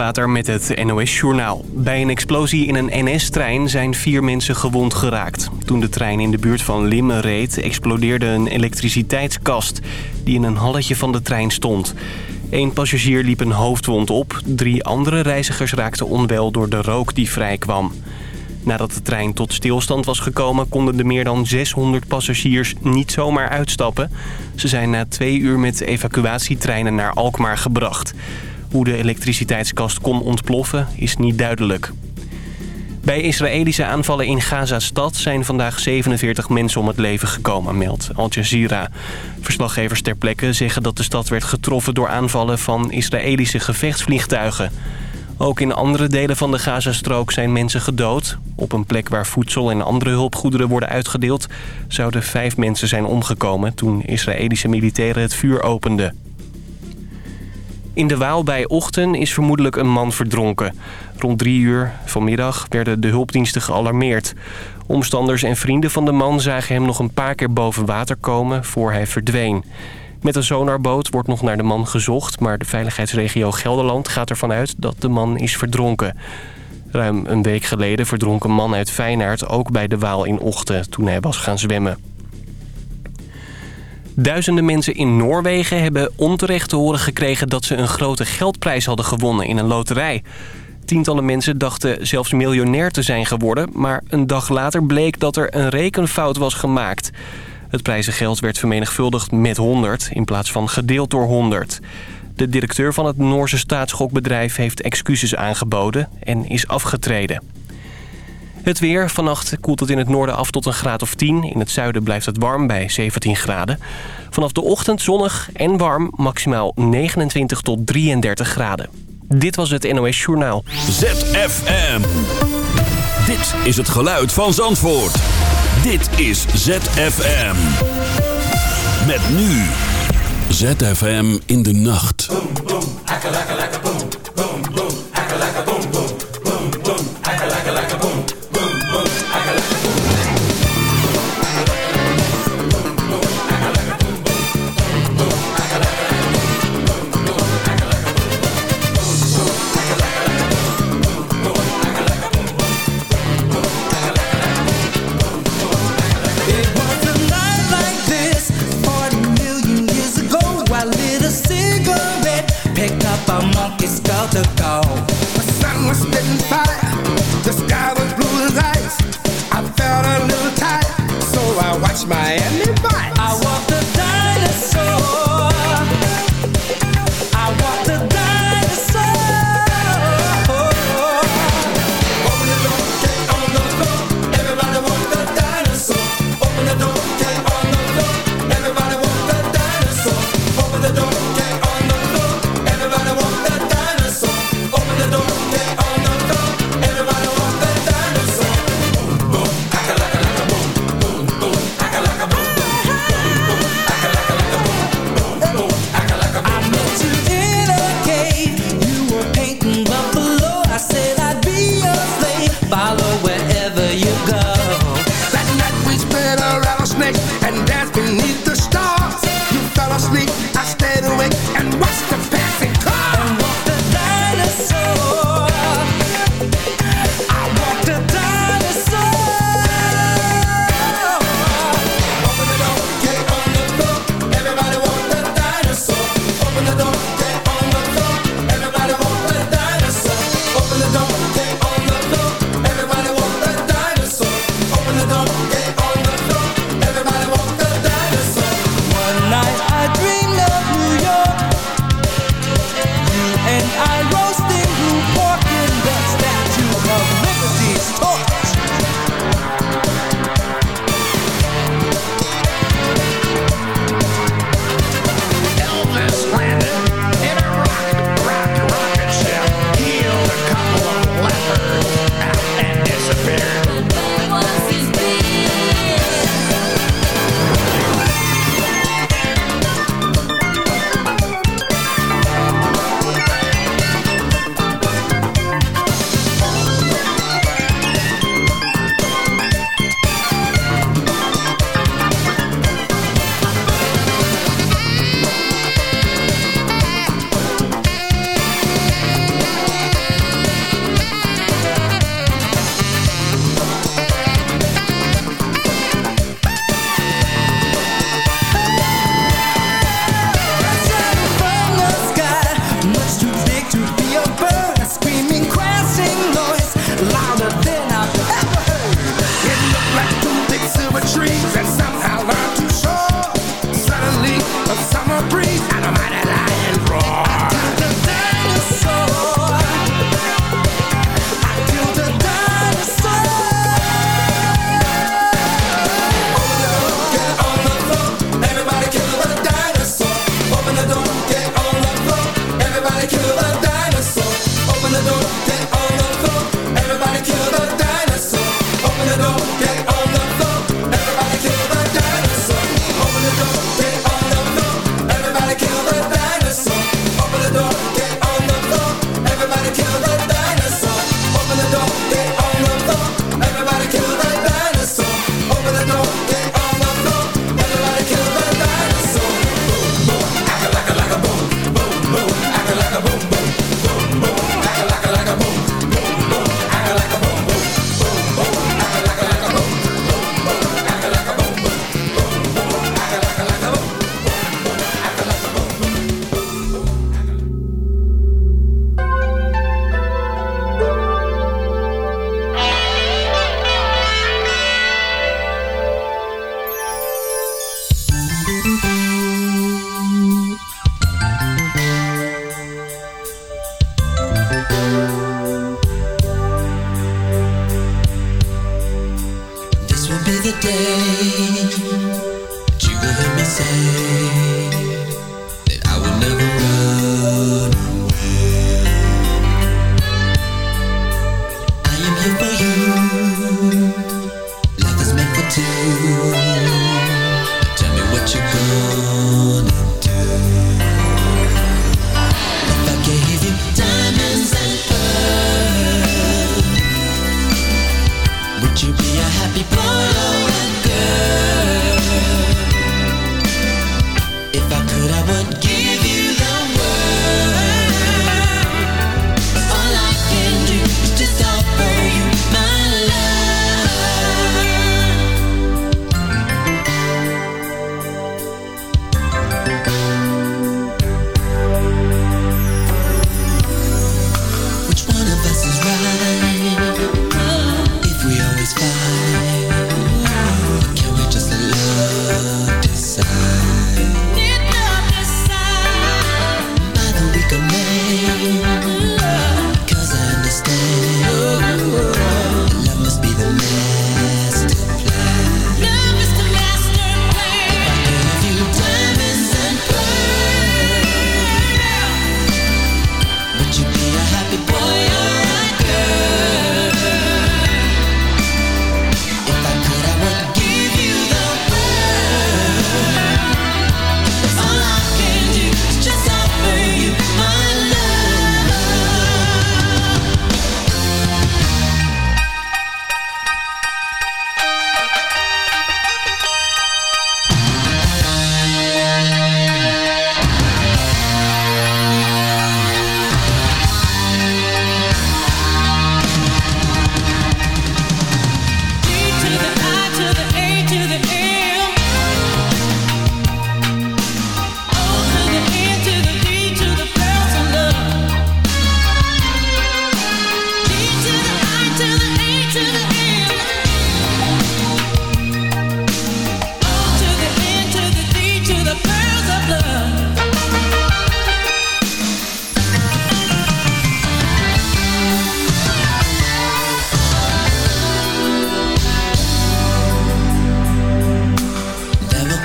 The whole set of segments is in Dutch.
Met het NOS-journaal. Bij een explosie in een NS-trein zijn vier mensen gewond geraakt. Toen de trein in de buurt van Limmen reed... explodeerde een elektriciteitskast die in een halletje van de trein stond. Eén passagier liep een hoofdwond op. Drie andere reizigers raakten onwel door de rook die vrijkwam. Nadat de trein tot stilstand was gekomen... konden de meer dan 600 passagiers niet zomaar uitstappen. Ze zijn na twee uur met evacuatietreinen naar Alkmaar gebracht... Hoe de elektriciteitskast kon ontploffen is niet duidelijk. Bij Israëlische aanvallen in Gaza-stad zijn vandaag 47 mensen om het leven gekomen, meldt Al Jazeera. Verslaggevers ter plekke zeggen dat de stad werd getroffen door aanvallen van Israëlische gevechtsvliegtuigen. Ook in andere delen van de Gazastrook zijn mensen gedood. Op een plek waar voedsel en andere hulpgoederen worden uitgedeeld... zouden vijf mensen zijn omgekomen toen Israëlische militairen het vuur openden. In de Waal bij Ochten is vermoedelijk een man verdronken. Rond drie uur vanmiddag werden de hulpdiensten gealarmeerd. Omstanders en vrienden van de man zagen hem nog een paar keer boven water komen voor hij verdween. Met een sonarboot wordt nog naar de man gezocht... maar de veiligheidsregio Gelderland gaat ervan uit dat de man is verdronken. Ruim een week geleden verdronk een man uit Feyenaard ook bij de Waal in Ochten toen hij was gaan zwemmen. Duizenden mensen in Noorwegen hebben onterecht te horen gekregen... dat ze een grote geldprijs hadden gewonnen in een loterij. Tientallen mensen dachten zelfs miljonair te zijn geworden... maar een dag later bleek dat er een rekenfout was gemaakt. Het prijzengeld werd vermenigvuldigd met 100 in plaats van gedeeld door 100. De directeur van het Noorse staatsschokbedrijf heeft excuses aangeboden en is afgetreden. Het weer. Vannacht koelt het in het noorden af tot een graad of 10. In het zuiden blijft het warm bij 17 graden. Vanaf de ochtend zonnig en warm. Maximaal 29 tot 33 graden. Dit was het NOS Journaal. ZFM. Dit is het geluid van Zandvoort. Dit is ZFM. Met nu. ZFM in de nacht. Boom, boom, Miami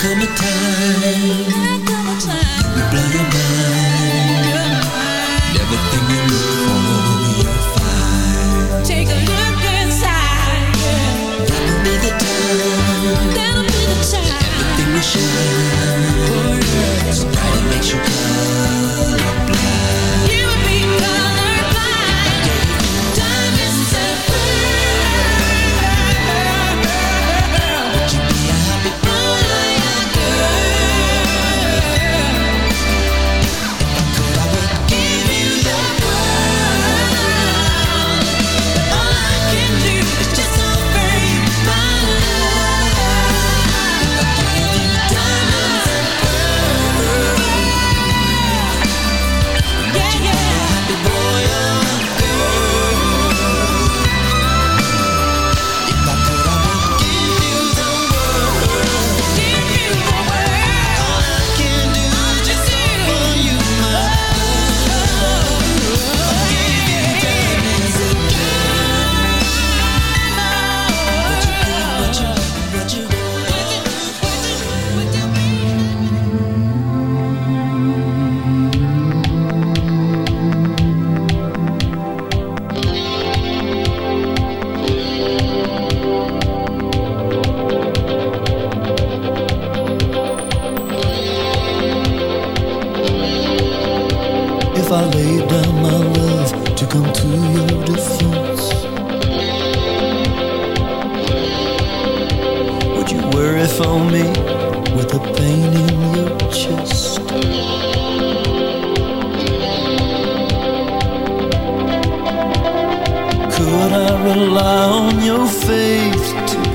come a time, come a time. you blow your mind. Everything you look for, you'll find. Take a look inside. That'll be the time. That'll be the time. Everything will shine. Would I rely on your faith to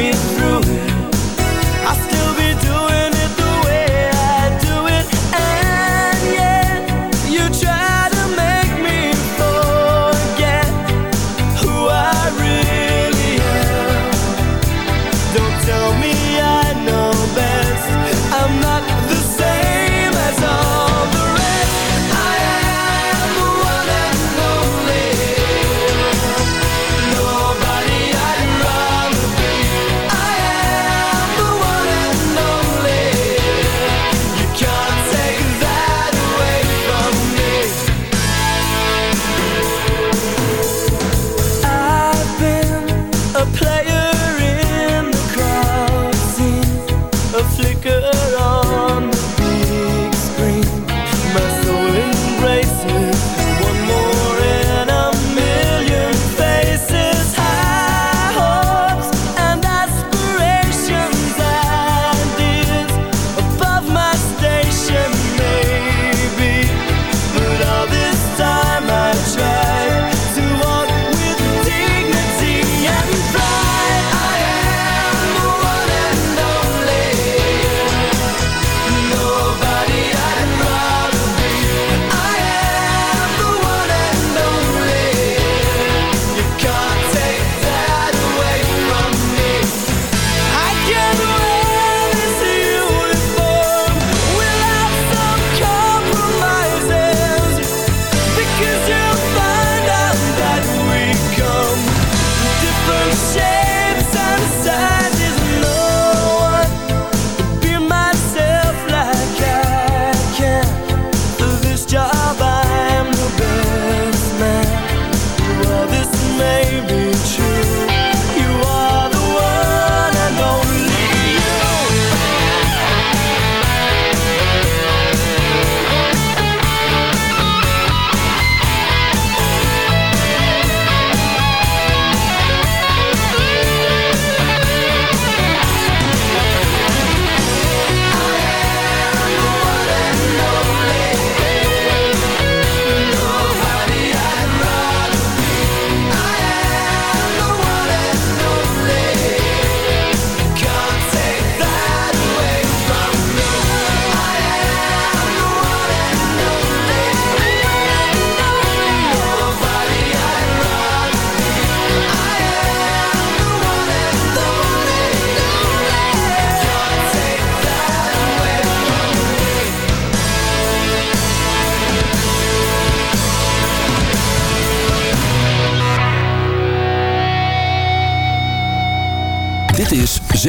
me.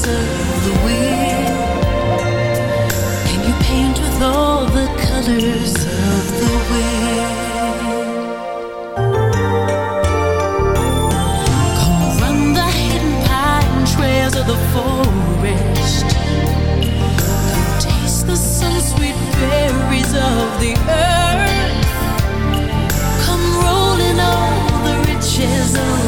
preserve the And you paint with all the colors of the wind? Come run the hidden pine trails of the forest. Come taste the sun-sweet berries of the earth. Come roll in all the riches of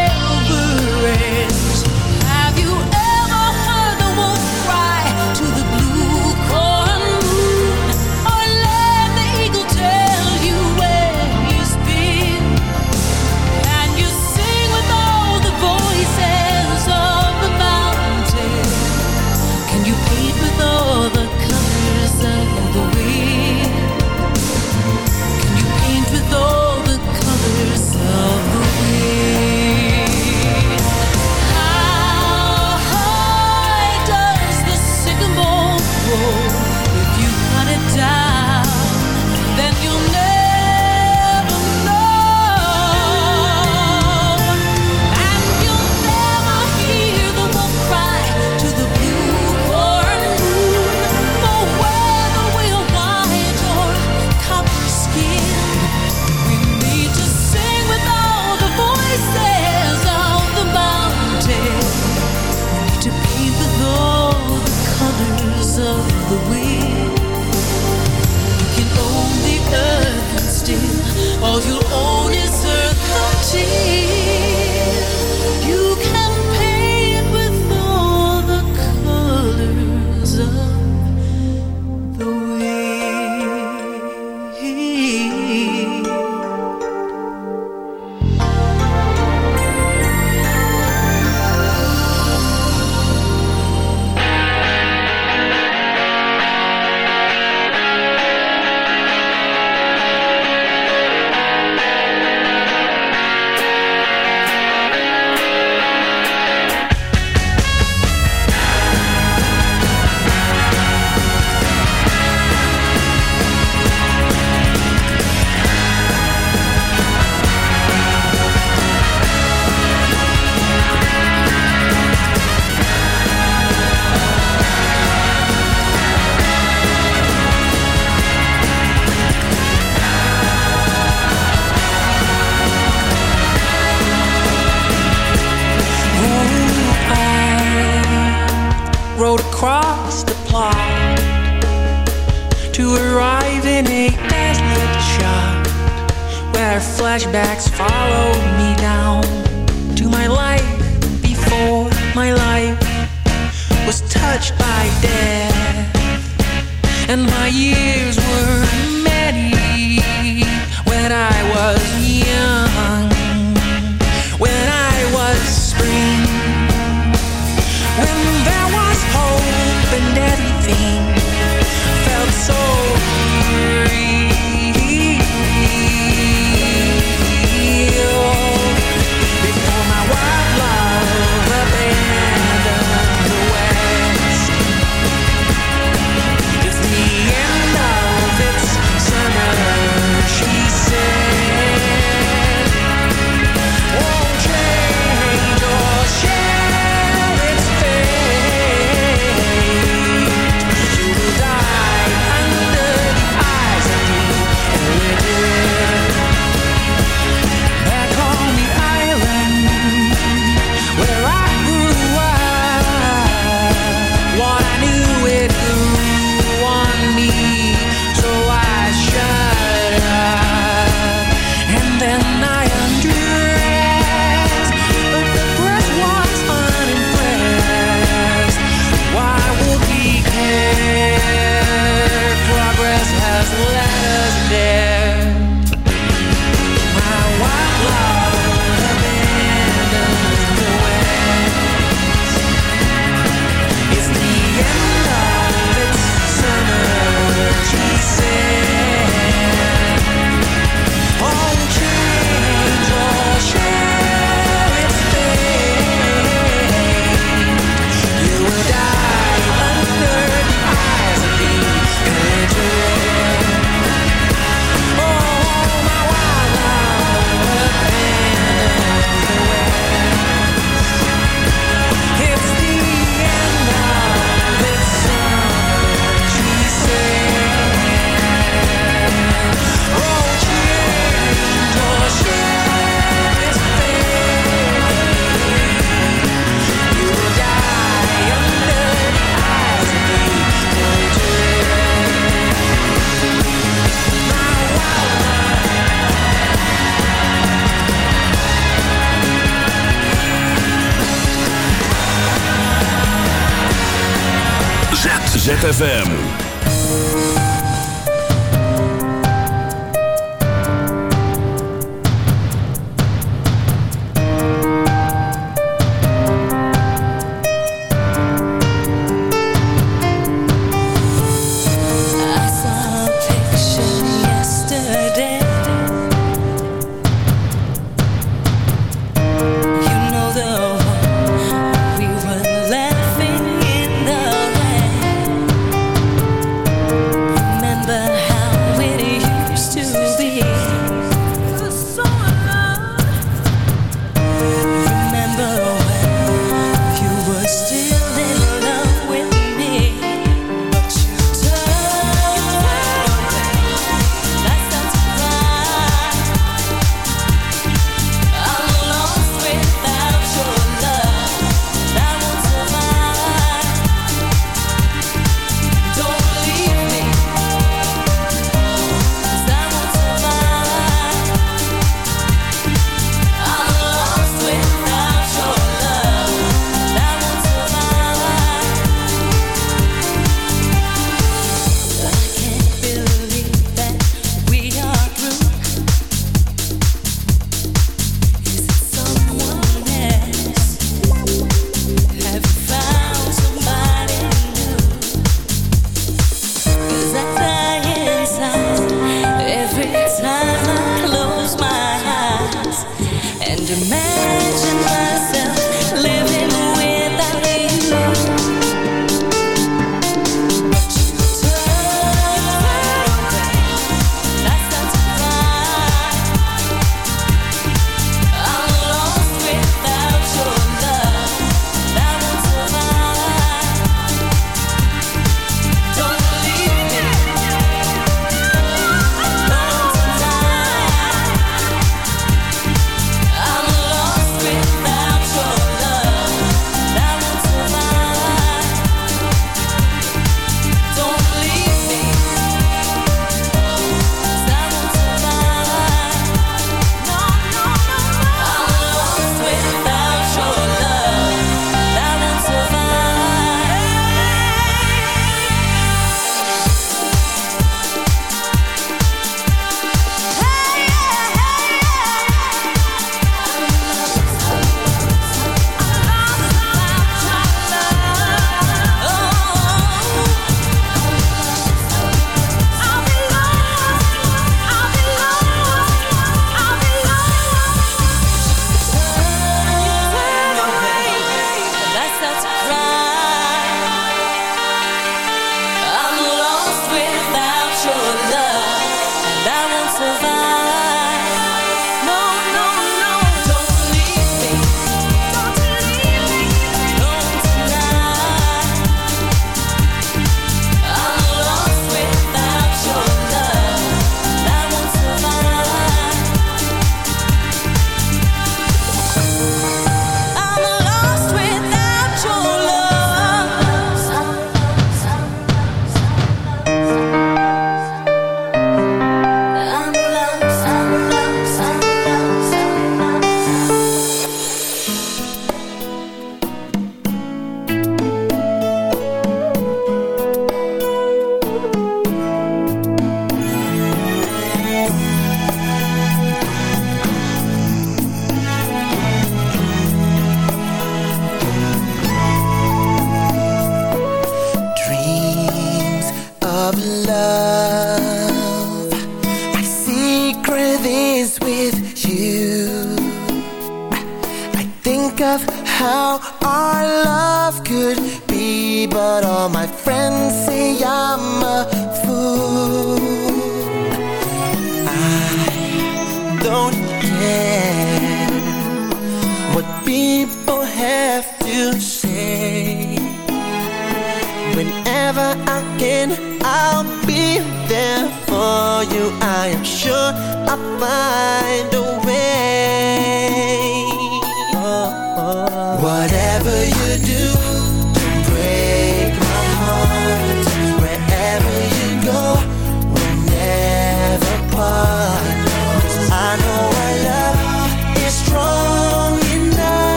tắt mai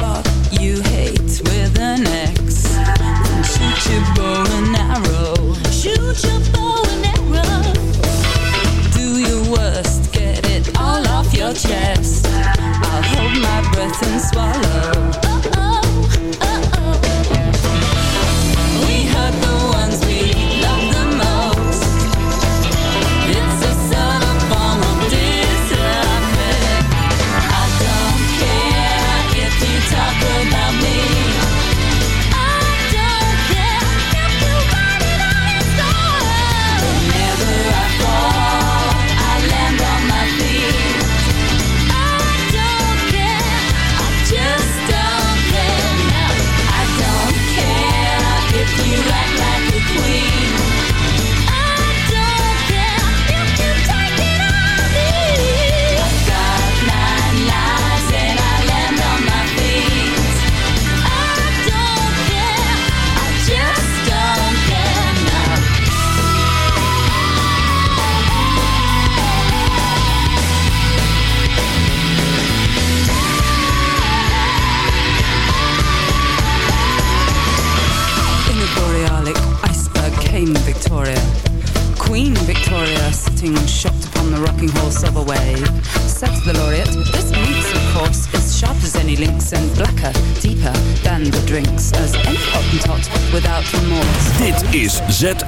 fuck.